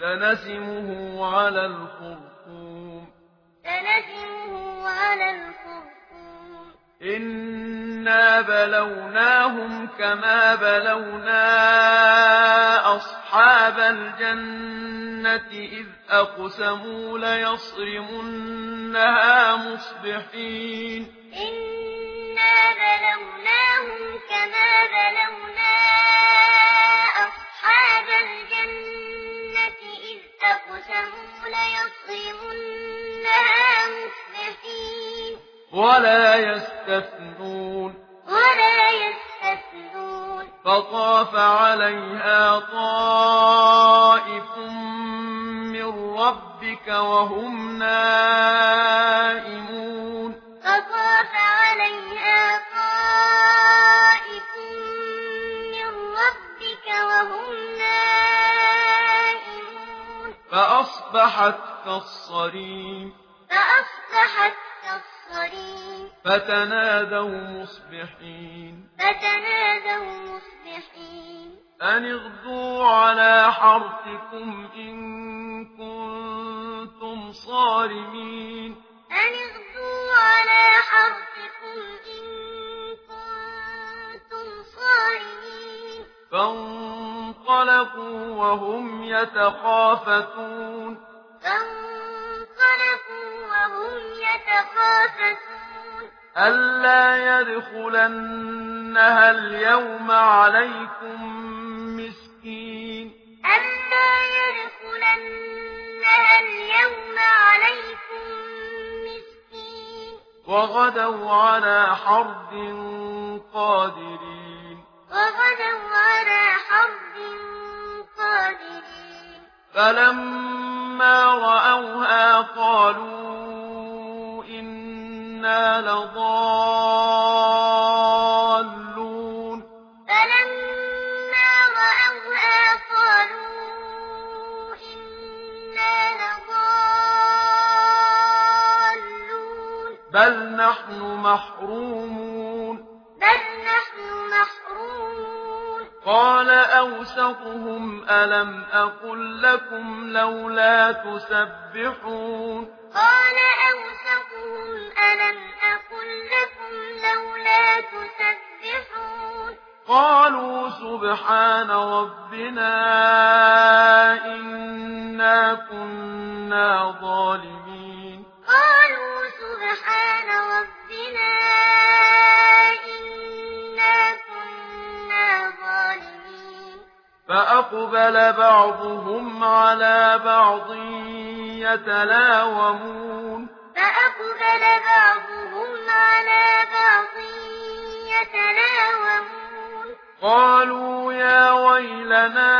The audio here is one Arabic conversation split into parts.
سنسمه على الخرطوم. سنسمه على الخرطوم. إنا بلوناهم كما بلونا أصحاب الجنة إذ أقسموا ليصرمنها مصبحين. إنا بلوناهم يستثنون. ولا يستثنون. فطاف عليها طائف من ربك وهم نائمون. فطاف عليها طائف من ربك وهم نائمون. فأصبحت كالصريم. فأصبحت كالصريم. فتنادوا مصبحين فتنادوا مصبحين أن اغدوا على حرثكم إن كنتم صارمين أن اغدوا على حرثكم إن كنتم صارمين فانطلقوا وهم يتخافتون فانطلقوا يتخافتون ألا يدخلنها اليوم عليكم مسكين ألا يدخلنها اليوم عليكم مسكين وغدوا على حرب قادرين وغدوا على حرد قادرين فلما رأوها قالوا بل نحن محرومون بل نحن محرومون. قال أوسقهم ألم أقل لكم لولا تسبحون قال أوسقهم ألم أقل لكم لولا تسبحون. قالوا سبحان ربنا إنا كنا ظالمين. فأقبل بعضهم على بعض يتلاومون. فأقبل بعضهم على بعض يتلاومون. قالوا يا ويلنا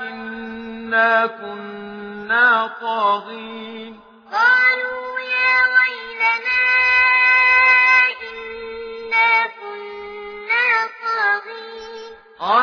إنا كنا طاغين. قالوا يا ويلنا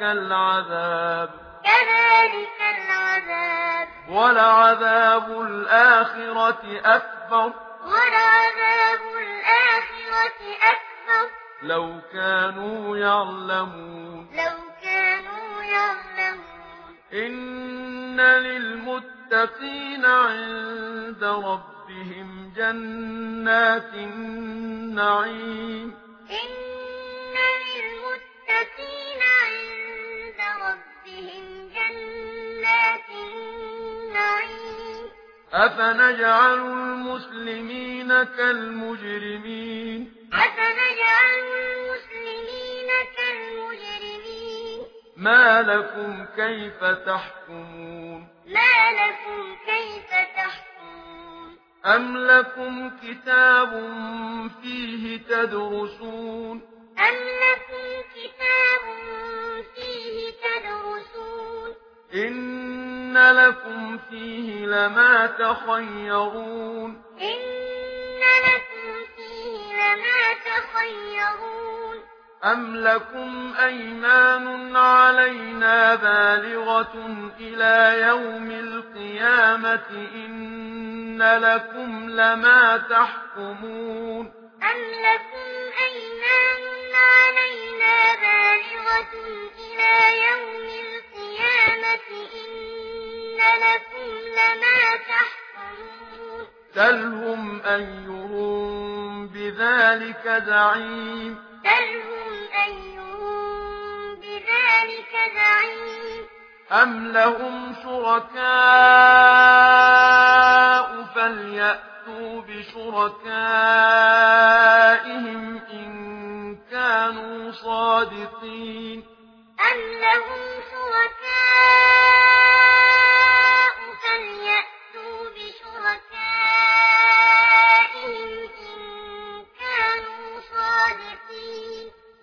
كذلك العذاب. كذلك العذاب. ولعذاب الآخرة أكبر. ولعذاب الآخرة أكبر. لو كانوا يعلمون. لو كانوا يعلمون. إن للمتقين عند ربهم جنات النعيم. إن أفنجعل المسلمين كالمجرمين؟ أفنجعل المسلمين كالمجرمين ما لكم كيف تحكمون؟ ما لكم كيف تحكمون أم لكم كتاب فيه تدرسون أم لكم كتاب فيه تدرسون؟ إن إن لكم فيه لما تخيرون إن لكم فيه لما تخيرون أم لكم أيمان علينا بالغة إلى يوم القيامة إن لكم لما تحكمون أم لكم أيمان علينا بالغة إلى يوم القيامة تلهم أَيُّهُمْ بِذَلِكَ زَعِيمٌ تلهم أَيُّهُمْ بِذَلِكَ زَعِيمٌ أَمْ لَهُمْ شُرَكَاءُ فَلْيَأْتُوا بِشُرَكَائِهِمْ إِن كَانُوا صَادِقِينَ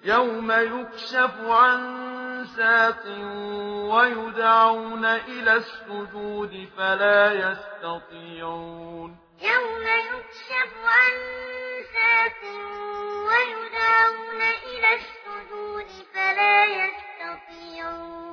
يوم يكشف عن ساق ويدعون إلى السجود فلا يستطيعون يوم يكشف عن ساق ويدعون إلى السجود فلا يستطيعون